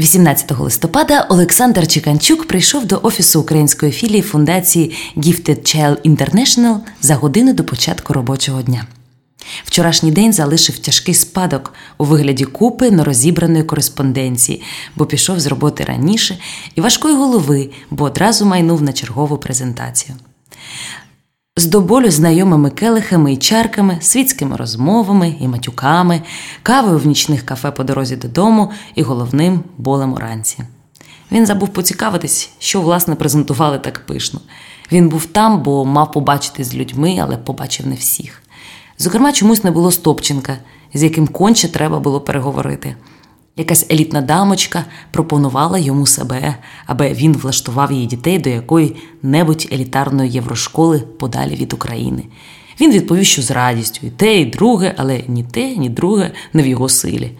18 листопада Олександр Чіканчук прийшов до офісу української філії фундації Gifted Child International за годину до початку робочого дня. Вчорашній день залишив тяжкий спадок у вигляді купи нерозібраної кореспонденції, бо пішов з роботи раніше, і важкої голови, бо одразу майнув на чергову презентацію. З до болю знайомими келихами і чарками, світськими розмовами і матюками, кавою в нічних кафе по дорозі додому і головним болем уранці. Він забув поцікавитись, що власне презентували так пишно. Він був там, бо мав побачити з людьми, але побачив не всіх. Зокрема, чомусь не було Стопченка, з яким конче треба було переговорити. Якась елітна дамочка пропонувала йому себе, аби він влаштував її дітей до якої-небудь елітарної єврошколи подалі від України. Він відповів, що з радістю і те, і друге, але ні те, ні друге не в його силі.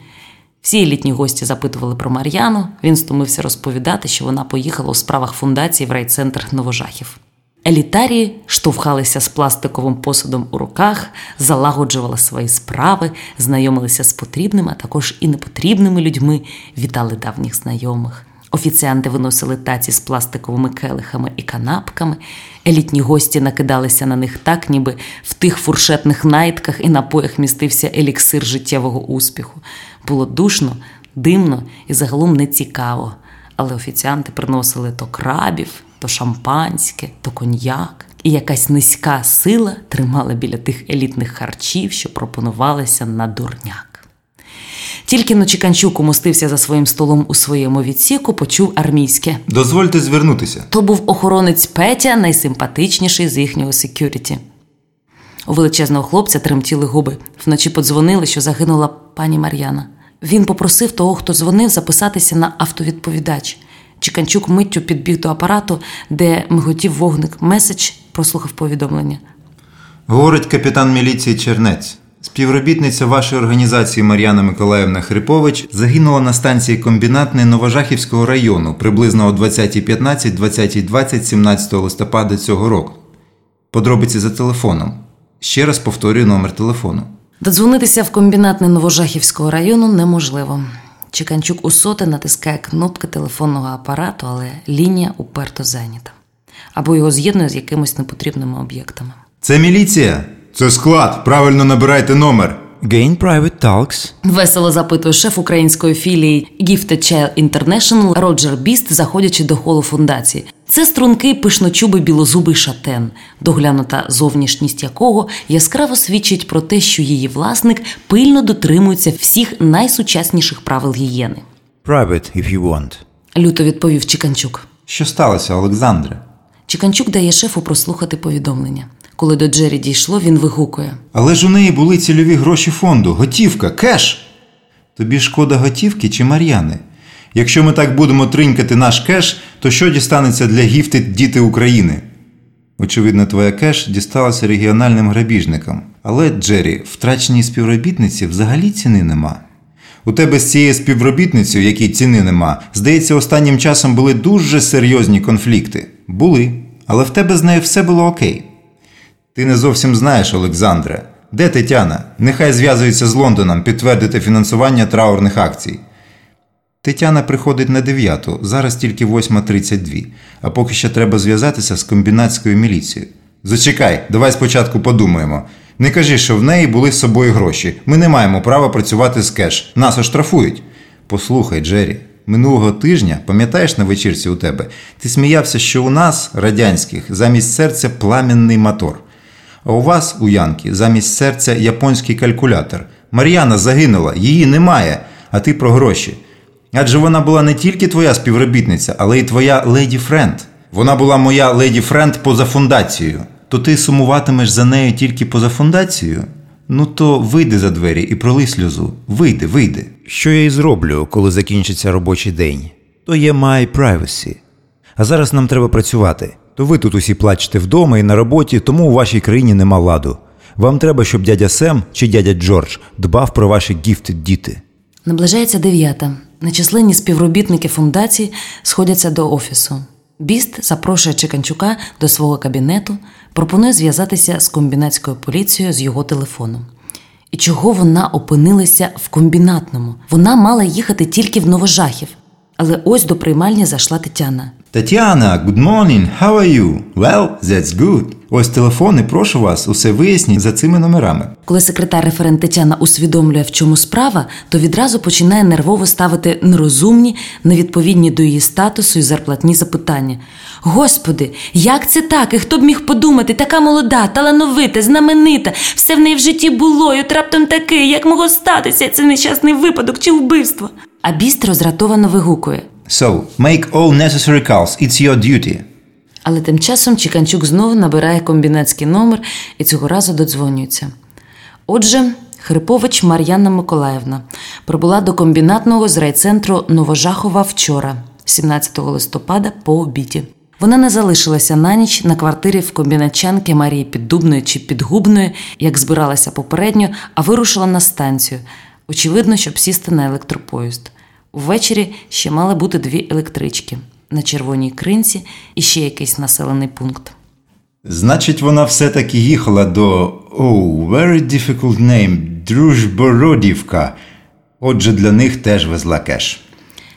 Всі елітні гості запитували про Мар'яну. Він стомився розповідати, що вона поїхала у справах фундації в райцентр Новожахів. Елітарії штовхалися з пластиковим посудом у руках, залагоджували свої справи, знайомилися з потрібними, а також і непотрібними людьми, вітали давніх знайомих. Офіціанти виносили таці з пластиковими келихами і канапками. Елітні гості накидалися на них так, ніби в тих фуршетних найтках і напоях містився еліксир життєвого успіху. Було душно, димно і загалом нецікаво. Але офіціанти приносили то крабів то шампанське, то коньяк, і якась низька сила тримала біля тих елітних харчів, що пропонувалися на дурняк. Тільки но Чіканчук умостився за своїм столом у своєму відсіку, почув армійське. Дозвольте звернутися. То був охоронець Петя, найсимпатичніший з їхнього секюріті. У величезного хлопця тремтіли губи. Вночі подзвонили, що загинула пані Мар'яна. Він попросив того, хто дзвонив, записатися на автовідповідач. Чіканчук миттю підбіг до апарату, де миготів вогник меседж, прослухав повідомлення. Говорить капітан міліції Чернець. Співробітниця вашої організації Мар'яна Миколаївна Хрипович загинула на станції комбінатний Новожахівського району приблизно о 20.15, 20.20, 17 листопада цього року. Подробиці за телефоном. Ще раз повторюю номер телефону. Додзвонитися в комбінатне Новожахівського району неможливо. Чеканчук у соти натискає кнопки телефонного апарату, але лінія уперто зайнята. Або його з'єднує з якимось непотрібними об'єктами. Це міліція. Це склад. Правильно набирайте номер. Gain Private Talks. Весело запитує шеф української філії Gifted Child International Роджер Біст, заходячи до холу фундації. Це стрункий пишночубий білозубий шатен, доглянута зовнішність якого яскраво свідчить про те, що її власник пильно дотримується всіх найсучасніших правил гігієни. Private, if you want. Люто відповів Чіканчук. Що сталося, Олександре? Чіканчук дає шефу прослухати повідомлення. Коли до Джері дійшло, він вигукує. Але ж у неї були цільові гроші фонду, готівка, кеш. Тобі шкода готівки чи Мар'яни? Якщо ми так будемо тринькати наш кеш, то що дістанеться для gifted діти України? Очевидно, твоя кеш дісталася регіональним грабіжникам. Але, Джері, втраченій співробітниці взагалі ціни нема. У тебе з цією співробітницею, якій ціни нема, здається, останнім часом були дуже серйозні конфлікти. Були, але в тебе з нею все було окей. Ти не зовсім знаєш, Олександре. Де Тетяна? Нехай зв'язується з Лондоном підтвердити фінансування траурних акцій. Тетяна приходить на 9, зараз тільки 8.32, а поки що треба зв'язатися з комбінатською міліцією. Зачекай, давай спочатку подумаємо. Не кажи, що в неї були з собою гроші. Ми не маємо права працювати з кеш. Нас оштрафують. Послухай, Джері, минулого тижня, пам'ятаєш на вечірці у тебе, ти сміявся, що у нас, радянських, замість серця пламенний мотор. А у вас, у Янки, замість серця японський калькулятор. Мар'яна загинула, її немає, а ти про гроші. Адже вона була не тільки твоя співробітниця, але й твоя lady friend. Вона була моя lady friend поза фундацією. То ти сумуватимеш за нею тільки поза фундацією? Ну то вийди за двері і пролий сльозу. Вийди, вийди. Що я і зроблю, коли закінчиться робочий день? То є my privacy. А зараз нам треба працювати. То ви тут усі плачете вдома і на роботі, тому у вашій країні нема ладу. Вам треба, щоб дядя Сем чи дядя Джордж дбав про ваші gifted діти. Наближається дев'ята. Нечисленні співробітники фундації сходяться до офісу. Біст запрошує Чеканчука до свого кабінету, пропонує зв'язатися з комбінатською поліцією з його телефоном. І чого вона опинилася в комбінатному? Вона мала їхати тільки в Новожахів. Але ось до приймальні зайшла Тетяна. Тетяна, good morning, how are you? Well, that's good. Ось телефон і прошу вас, усе виясніть за цими номерами. Коли секретар-референт Тетяна усвідомлює, в чому справа, то відразу починає нервово ставити нерозумні, невідповідні до її статусу і зарплатні запитання. Господи, як це так? І хто б міг подумати, така молода, талановита, знаменита, все в неї в житті було, і от раптом таке, як могло статися це нещасний випадок чи вбивство? А біст роздратовано вигукує. So, make all necessary calls, it's your duty. Але тим часом Чіканчук знову набирає комбінатський номер і цього разу додзвонюється. Отже, Хрипович Мар'яна Миколаївна прибула до комбінатного з райцентру Новожахова вчора, 17 листопада, по обіді. Вона не залишилася на ніч на квартирі в комбінатчанки Марії Піддубної чи Підгубної, як збиралася попередньо, а вирушила на станцію. Очевидно, щоб сісти на електропоїзд. Ввечері ще мали бути дві електрички на червоній кринці і ще якийсь населений пункт. Значить, вона все-таки їхала до Oh, very difficult name, Дружбородівка. Отже, для них теж везла кеш.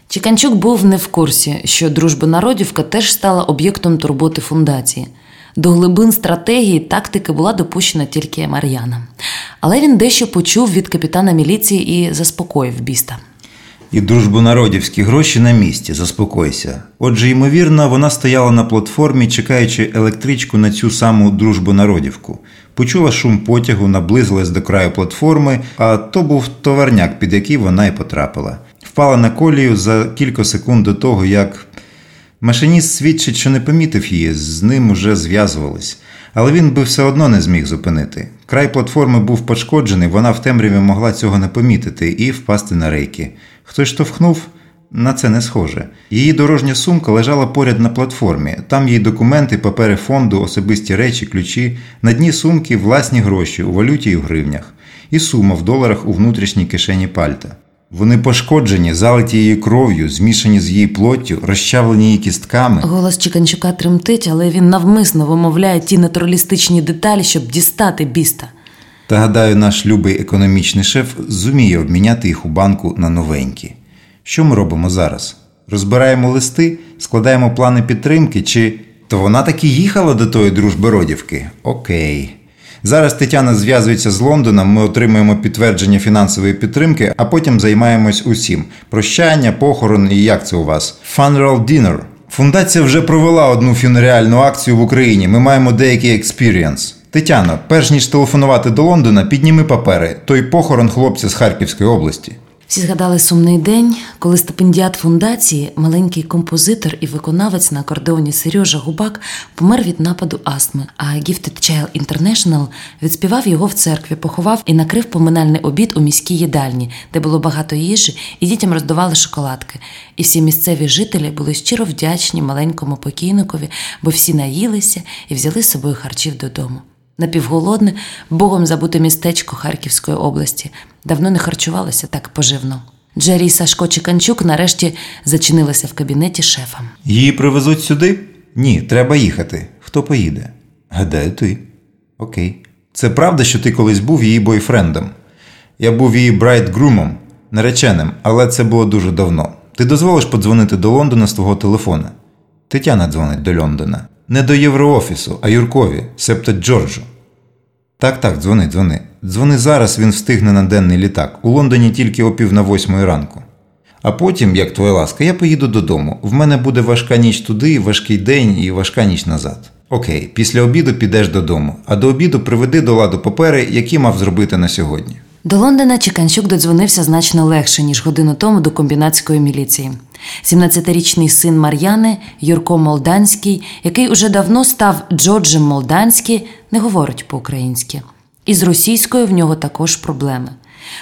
Чіканчук був не в курсі, що дружба народівка теж стала об'єктом турботи фундації. До глибин стратегії тактики була допущена тільки Мар'яна. Але він дещо почув від капітана міліції і заспокоїв біста. І дружбонародівські гроші на місці, заспокойся. Отже, ймовірно, вона стояла на платформі, чекаючи електричку на цю саму дружбонародівку. Почула шум потягу, наблизилась до краю платформи, а то був товарняк, під який вона й потрапила. Впала на колію за кілька секунд до того, як машиніст свідчить, що не помітив її, з ним уже зв'язувались. Але він би все одно не зміг зупинити. Край платформи був пошкоджений, вона в темряві могла цього не помітити і впасти на рейки. Хтось штовхнув, на це не схоже. Її дорожня сумка лежала поряд на платформі. Там її документи, папери фонду, особисті речі, ключі, на дні сумки власні гроші у валюті і в гривнях, і сума в доларах у внутрішній кишені пальта. Вони пошкоджені, залиті її кров'ю, змішані з її плоттю, розчавлені її кістками. Голос Чіканчука тремтить, але він навмисно вимовляє ті натуралістичні деталі, щоб дістати біста. Та гадаю, наш любий економічний шеф зуміє обміняти їх у банку на новенькі. Що ми робимо зараз? Розбираємо листи, складаємо плани підтримки, чи то вона таки їхала до тої дружби родівки? Окей. Зараз Тетяна зв'язується з Лондоном, ми отримуємо підтвердження фінансової підтримки, а потім займаємось усім: прощання, похорон і як це у вас? Funeral dinner. Фундація вже провела одну фюнеріальну акцію в Україні. Ми маємо деякий experience. Тетяно, перш ніж телефонувати до Лондона, підніми папери. Той похорон хлопця з Харківської області. Всі згадали сумний день, коли стипендіат фундації, маленький композитор і виконавець на акордеоні Сережа Губак помер від нападу астми. А Gifted Child International відспівав його в церкві, поховав і накрив поминальний обід у міській їдальні, де було багато їжі, і дітям роздавали шоколадки. І всі місцеві жителі були щиро вдячні маленькому покійникові, бо всі наїлися і взяли з собою харчів додому. Напівголодне, богом забуте містечко Харківської області. Давно не харчувалося так поживно. Джері Сашко Чіканчук нарешті зачинилися в кабінеті шефа. Її привезуть сюди? Ні, треба їхати. Хто поїде? Гадаю, ти. Окей. Це правда, що ти колись був її бойфрендом. Я був її брайтгрумом, нареченим, але це було дуже давно. Ти дозволиш подзвонити до Лондона з твого телефона? Тетяна дзвонить до Лондона. Не до Євроофісу, а Юркові, себто Джорджу. Так, так, дзвони, дзвони. Дзвони зараз, він встигне на денний літак. У Лондоні тільки о пів на восьмої ранку. А потім, як твоя ласка, я поїду додому. В мене буде важка ніч туди, важкий день і важка ніч назад. Окей, після обіду підеш додому, а до обіду приведи до ладу папери, які мав зробити на сьогодні. До Лондона Чіканчук додзвонився значно легше, ніж годину тому до комбінатської міліції. 17-річний син Мар'яни, Юрко Молданський, який уже давно став Джорджем Молданський, не говорить по-українськи. І з російською в нього також проблеми.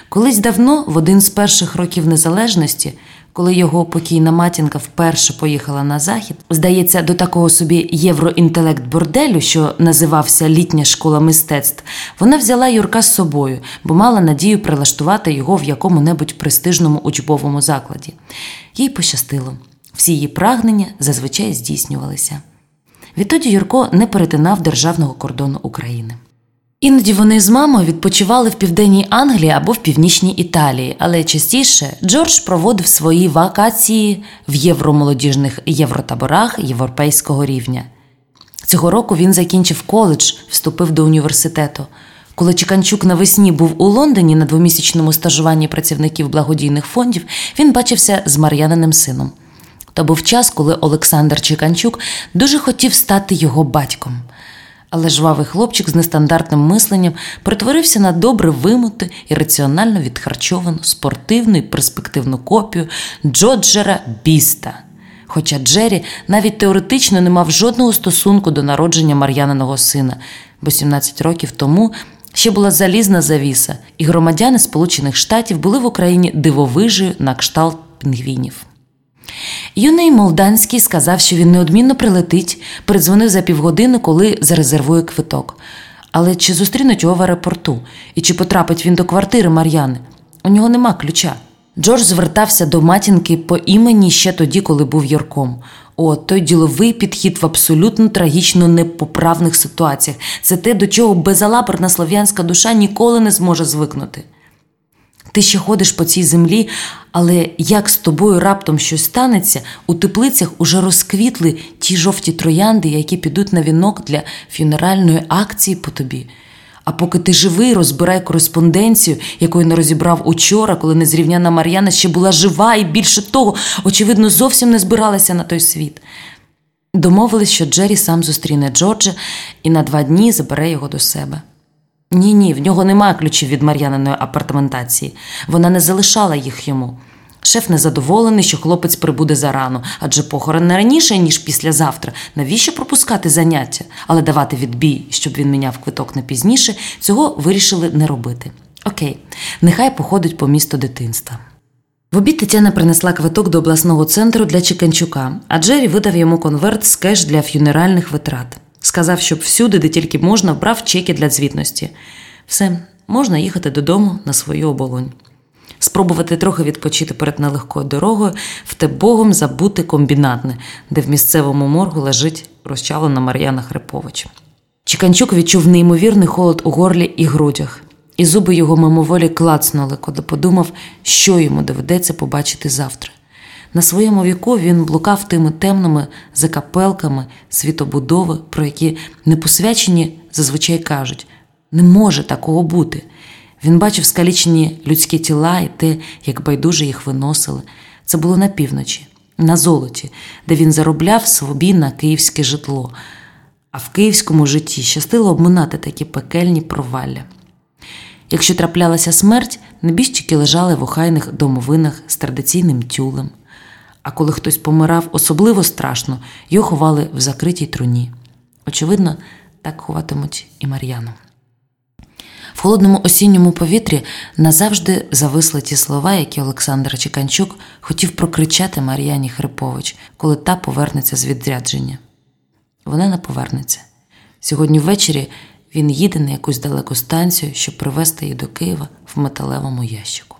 Колись давно, в один з перших років незалежності, коли його покійна матінка вперше поїхала на захід, здається, до такого собі євроінтелект борделю, що називався Літня школа мистецтв, вона взяла Юрка з собою, бо мала надію прилаштувати його в якому-небудь престижному учбовому закладі. Їй пощастило. Всі її прагнення зазвичай здійснювалися. Відтоді Юрко не перетинав державного кордону України. Іноді вони з мамою відпочивали в південній Англії або в північній Італії, але частіше Джордж проводив свої вакації в євромолодіжних євротаборах європейського рівня. Цього року він закінчив коледж, вступив до університету. Коли Чіканчук навесні був у Лондоні на двомісячному стажуванні працівників благодійних фондів, він бачився з Мар'яниним сином. То був час, коли Олександр Чіканчук дуже хотів стати його батьком. Але жвавий хлопчик з нестандартним мисленням перетворився на добре вимути і раціонально відхарчовану, спортивну і перспективну копію Джоджера Біста. Хоча Джері навіть теоретично не мав жодного стосунку до народження Мар'яниного сина, бо 17 років тому ще була залізна завіса, і громадяни Сполучених Штатів були в Україні дивовижею на кшталт пінгвінів. Юний Молданський сказав, що він неодмінно прилетить, передзвонив за півгодини, коли зарезервує квиток. Але чи зустрінуть його в аеропорту? І чи потрапить він до квартири Мар'яни? У нього нема ключа. Джордж звертався до матінки по імені ще тоді, коли був Юрком. О, той діловий підхід в абсолютно трагічно непоправних ситуаціях. Це те, до чого безалаберна слов'янська душа ніколи не зможе звикнути. Ти ще ходиш по цій землі, але як з тобою раптом щось станеться, у теплицях уже розквітли ті жовті троянди, які підуть на вінок для фюнеральної акції по тобі. А поки ти живий, розбирай кореспонденцію, якої не розібрав учора, коли незрівняна Мар'яна ще була жива і більше того, очевидно, зовсім не збиралася на той світ. Домовились, що Джері сам зустріне Джорджа і на два дні забере його до себе. Ні, ні, в нього немає ключів від Мар'яниної апартаментації. Вона не залишала їх йому. Шеф незадоволений, що хлопець прибуде зарано, адже похорон не раніше, ніж післязавтра. Навіщо пропускати заняття, але давати відбій, щоб він міняв квиток на пізніше, цього вирішили не робити. Окей, нехай походить по місту дитинства. В обід Тетяна принесла квиток до обласного центру для Чеканчука, а Джері видав йому конверт з кеш для ф'юнеральних витрат. Сказав, щоб всюди, де тільки можна, брав чеки для звітності. Все, можна їхати додому на свою оболонь. Спробувати трохи відпочити перед нелегкою дорогою в те богом забути комбінатне, де в місцевому моргу лежить розчавлена Мар'яна Хрипович. Чіканчук відчув неймовірний холод у горлі і грудях, і зуби його мимоволі клацнули, коли подумав, що йому доведеться побачити завтра. На своєму віку він блукав тими темними закапелками світобудови, про які непосвячені зазвичай кажуть: не може такого бути. Він бачив скалічені людські тіла і те, як байдуже їх виносили. Це було на півночі, на золоті, де він заробляв собі на київське житло. А в київському житті щастило обминати такі пекельні провалля. Якщо траплялася смерть, небіжчики лежали в охайних домовинах з традиційним тюлем. А коли хтось помирав особливо страшно, його ховали в закритій труні. Очевидно, так ховатимуть і Мар'яну. В холодному осінньому повітрі назавжди зависли ті слова, які Олександр Чеканчук хотів прокричати Мар'яні Хрипович, коли та повернеться з відрядження. Вона не повернеться. Сьогодні ввечері він їде на якусь далеку станцію, щоб привезти її до Києва в металевому ящику.